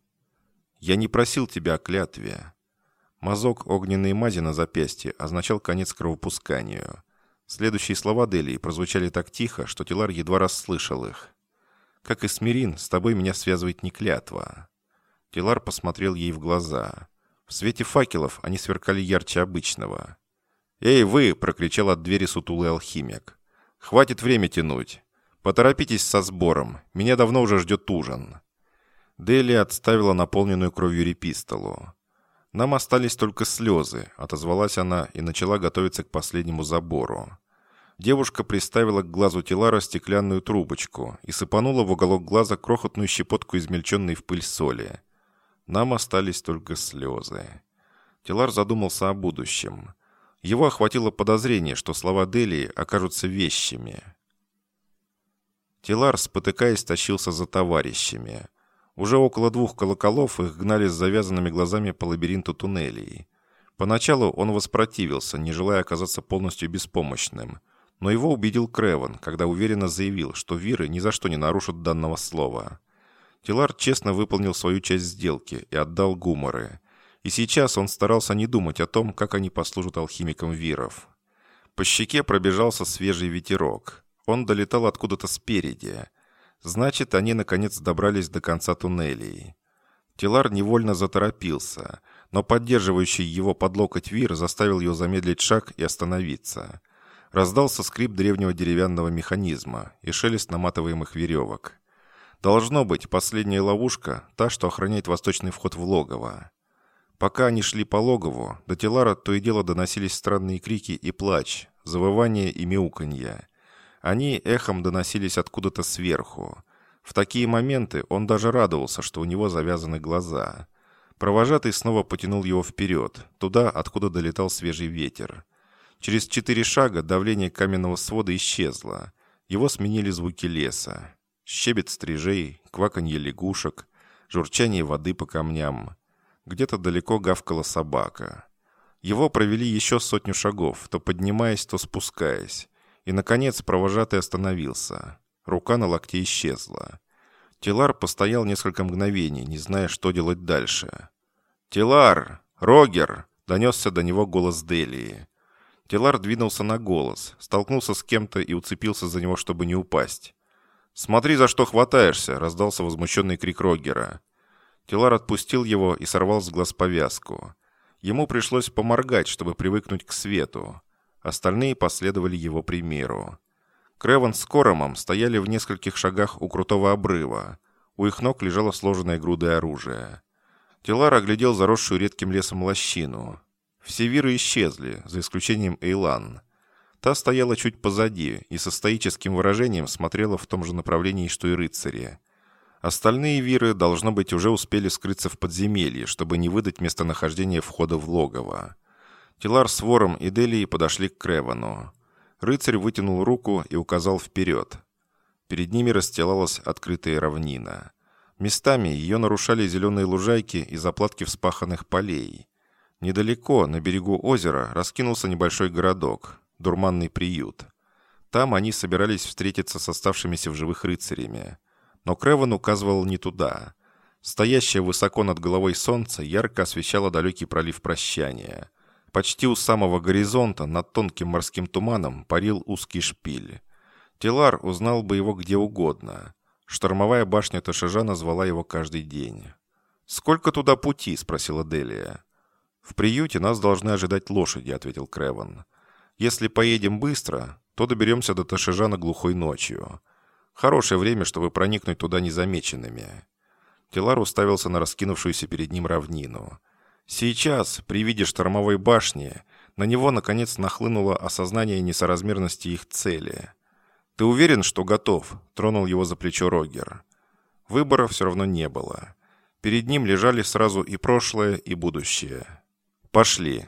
Я не просил тебя о клятве». Мазок огненной мази на запястье означал конец кровопусканию. Следующие слова Делии прозвучали так тихо, что Тилар едва расслышал их. «Как и Смирин, с тобой меня связывает не клятва». Тилар посмотрел ей в глаза. В свете факелов они сверкали ярче обычного. «Эй, вы!» – прокричал от двери сутулый алхимик. «Хватит время тянуть. Поторопитесь со сбором. Меня давно уже ждет ужин». Дели отставила наполненную кровью репистолу. «Нам остались только слезы», — отозвалась она и начала готовиться к последнему забору. Девушка приставила к глазу Тилара стеклянную трубочку и сыпанула в уголок глаза крохотную щепотку измельченной в пыль соли. Нам остались только слезы. Тилар задумался о будущем. Его охватило подозрение, что слова Делии окажутся вещами. Тилар, спотыкаясь, тащился за товарищами. Уже около двух колоколов их гнали с завязанными глазами по лабиринту туннелей. Поначалу он воспротивился, не желая оказаться полностью беспомощным. Но его убедил Креван, когда уверенно заявил, что Виры ни за что не нарушат данного слова. Тилар честно выполнил свою часть сделки и отдал гуморы. И сейчас он старался не думать о том, как они послужат алхимикам виров. По щеке пробежался свежий ветерок. Он долетал откуда-то спереди. Значит, они наконец добрались до конца туннелей. Тилар невольно заторопился, но поддерживающий его под локоть Вир заставил его замедлить шаг и остановиться. Раздался скрип древнего деревянного механизма и шелест наматываемых веревок. Должно быть, последняя ловушка, та, что охраняет восточный вход в логово. Пока они шли по логову, до Телара то и дело доносились странные крики и плач, завывание и мяуканье. Они эхом доносились откуда-то сверху. В такие моменты он даже радовался, что у него завязаны глаза. Провожатый снова потянул его вперед, туда, откуда долетал свежий ветер. Через четыре шага давление каменного свода исчезло. Его сменили звуки леса. Щебет стрижей, кваканье лягушек, журчание воды по камням. Где-то далеко гавкала собака. Его провели еще сотню шагов, то поднимаясь, то спускаясь. И, наконец, провожатый остановился. Рука на локте исчезла. Тилар постоял несколько мгновений, не зная, что делать дальше. «Тилар! Рогер!» — донесся до него голос Делии. Тилар двинулся на голос, столкнулся с кем-то и уцепился за него, чтобы не упасть. «Смотри, за что хватаешься!» — раздался возмущенный крик Рогера. Тилар отпустил его и сорвал с глаз повязку. Ему пришлось поморгать, чтобы привыкнуть к свету. Остальные последовали его примеру. Креван с Коромом стояли в нескольких шагах у крутого обрыва. У их ног лежало сложенное грудой оружие. Тилар оглядел заросшую редким лесом лощину. Все виры исчезли, за исключением Эйлан. Та стояла чуть позади и со стоическим выражением смотрела в том же направлении, что и рыцари. Остальные виры, должно быть, уже успели скрыться в подземелье, чтобы не выдать местонахождение входа в логово. Тилар с Вором и Делией подошли к Кревану. Рыцарь вытянул руку и указал вперед. Перед ними расстилалась открытая равнина. Местами ее нарушали зеленые лужайки и заплатки вспаханных полей. Недалеко, на берегу озера, раскинулся небольшой городок, дурманный приют. Там они собирались встретиться с оставшимися в живых рыцарями. Но Креван указывал не туда. Стоящее высоко над головой солнце ярко освещало далекий пролив прощания. Почти у самого горизонта над тонким морским туманом парил узкий шпиль. Телар узнал бы его где угодно. Штормовая башня Ташижа назвала его каждый день. «Сколько туда пути?» – спросила Делия. «В приюте нас должны ожидать лошади», – ответил Креван. «Если поедем быстро, то доберемся до Ташижана глухой ночью. Хорошее время, чтобы проникнуть туда незамеченными». Телар уставился на раскинувшуюся перед ним равнину. Сейчас, при виде штормовой башни, на него наконец нахлынуло осознание несоразмерности их цели. «Ты уверен, что готов?» – тронул его за плечо Рогер. Выбора все равно не было. Перед ним лежали сразу и прошлое, и будущее. «Пошли!»